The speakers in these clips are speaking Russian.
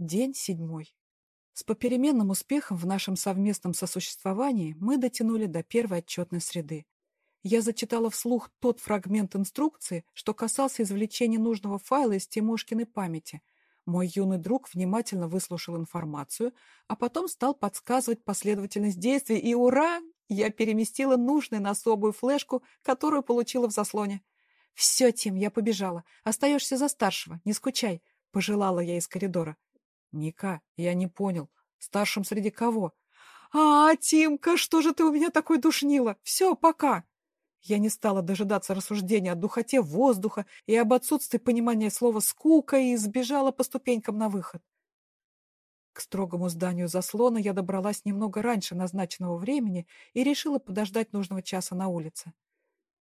День седьмой. С попеременным успехом в нашем совместном сосуществовании мы дотянули до первой отчетной среды. Я зачитала вслух тот фрагмент инструкции, что касался извлечения нужного файла из Тимошкиной памяти. Мой юный друг внимательно выслушал информацию, а потом стал подсказывать последовательность действий, и ура! Я переместила нужный на особую флешку, которую получила в заслоне. «Все, Тим, я побежала. Остаешься за старшего, не скучай», — пожелала я из коридора. Ника, я не понял. Старшим среди кого? А, Тимка, что же ты у меня такой душнила? Все, пока. Я не стала дожидаться рассуждения о духоте воздуха и об отсутствии понимания слова «скука» и сбежала по ступенькам на выход. К строгому зданию заслона я добралась немного раньше назначенного времени и решила подождать нужного часа на улице.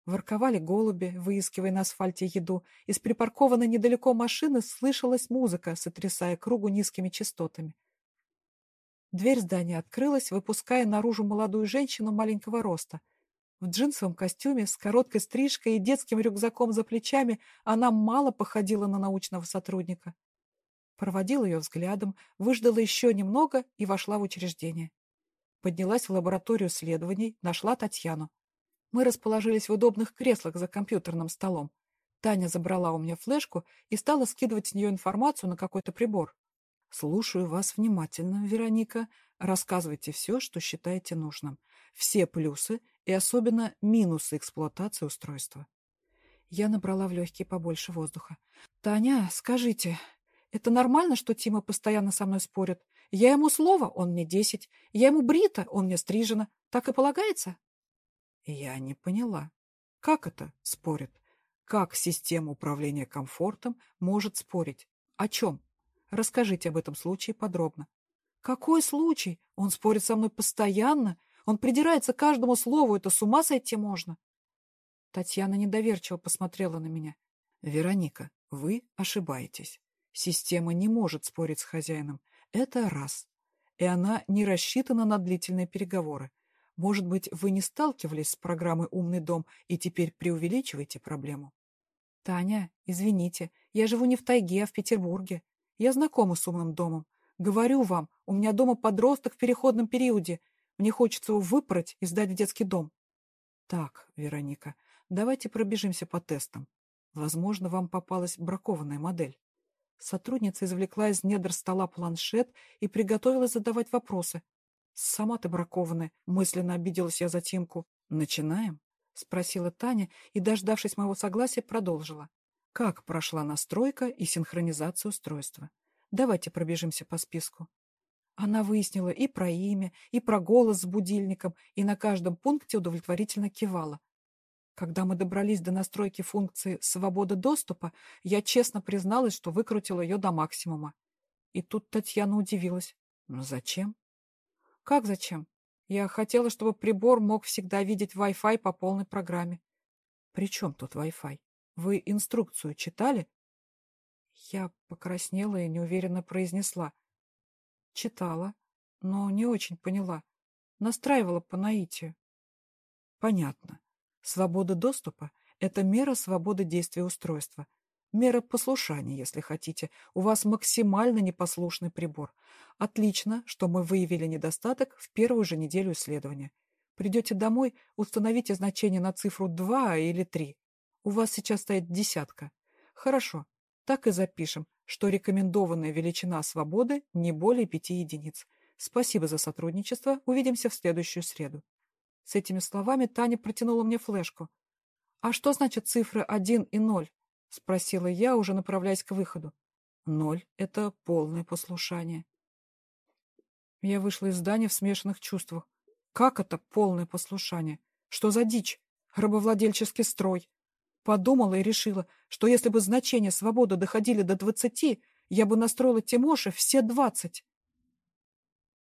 Ворковали голуби, выискивая на асфальте еду. Из припаркованной недалеко машины слышалась музыка, сотрясая кругу низкими частотами. Дверь здания открылась, выпуская наружу молодую женщину маленького роста. В джинсовом костюме, с короткой стрижкой и детским рюкзаком за плечами она мало походила на научного сотрудника. Проводила ее взглядом, выждала еще немного и вошла в учреждение. Поднялась в лабораторию исследований, нашла Татьяну. Мы расположились в удобных креслах за компьютерным столом. Таня забрала у меня флешку и стала скидывать с нее информацию на какой-то прибор. «Слушаю вас внимательно, Вероника. Рассказывайте все, что считаете нужным. Все плюсы и особенно минусы эксплуатации устройства». Я набрала в легкие побольше воздуха. «Таня, скажите, это нормально, что Тима постоянно со мной спорит? Я ему слово, он мне десять. Я ему брита, он мне стрижена. Так и полагается?» Я не поняла. Как это спорит? Как система управления комфортом может спорить? О чем? Расскажите об этом случае подробно. Какой случай? Он спорит со мной постоянно. Он придирается к каждому слову. Это с ума сойти можно. Татьяна недоверчиво посмотрела на меня. Вероника, вы ошибаетесь. Система не может спорить с хозяином. Это раз. И она не рассчитана на длительные переговоры. Может быть, вы не сталкивались с программой «Умный дом» и теперь преувеличиваете проблему? Таня, извините, я живу не в тайге, а в Петербурге. Я знакома с «Умным домом». Говорю вам, у меня дома подросток в переходном периоде. Мне хочется его выпороть и сдать в детский дом. Так, Вероника, давайте пробежимся по тестам. Возможно, вам попалась бракованная модель. Сотрудница извлекла из недр стола планшет и приготовилась задавать вопросы. «Сама ты бракованная», — мысленно обиделась я за Тимку. «Начинаем?» — спросила Таня и, дождавшись моего согласия, продолжила. «Как прошла настройка и синхронизация устройства? Давайте пробежимся по списку». Она выяснила и про имя, и про голос с будильником, и на каждом пункте удовлетворительно кивала. Когда мы добрались до настройки функции «Свобода доступа», я честно призналась, что выкрутила ее до максимума. И тут Татьяна удивилась. «Ну зачем?» Как зачем? Я хотела, чтобы прибор мог всегда видеть Wi-Fi по полной программе. При чем тут Wi-Fi? Вы инструкцию читали? Я покраснела и неуверенно произнесла. Читала, но не очень поняла. Настраивала по наитию. Понятно. Свобода доступа – это мера свободы действия устройства. Мера послушания, если хотите. У вас максимально непослушный прибор. Отлично, что мы выявили недостаток в первую же неделю исследования. Придете домой, установите значение на цифру 2 или 3. У вас сейчас стоит десятка. Хорошо, так и запишем, что рекомендованная величина свободы не более 5 единиц. Спасибо за сотрудничество. Увидимся в следующую среду. С этими словами Таня протянула мне флешку. А что значит цифры 1 и 0? — спросила я, уже направляясь к выходу. Ноль — это полное послушание. Я вышла из здания в смешанных чувствах. Как это полное послушание? Что за дичь? Рабовладельческий строй. Подумала и решила, что если бы значения свободы доходили до двадцати, я бы настроила Тимоше все двадцать.